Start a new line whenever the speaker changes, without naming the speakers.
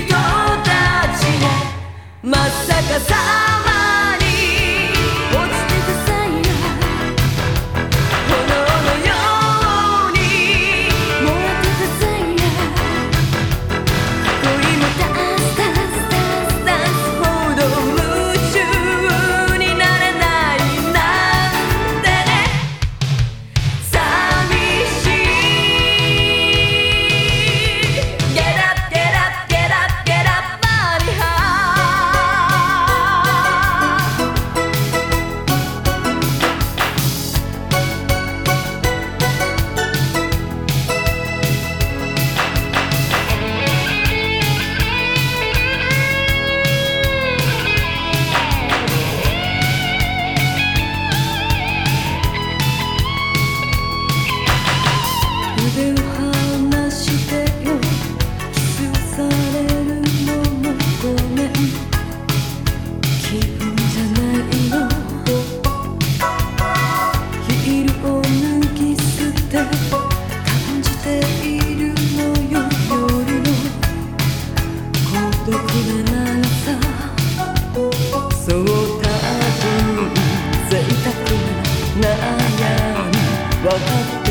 人たちもまさかさまそうた分贅沢な悩み分かった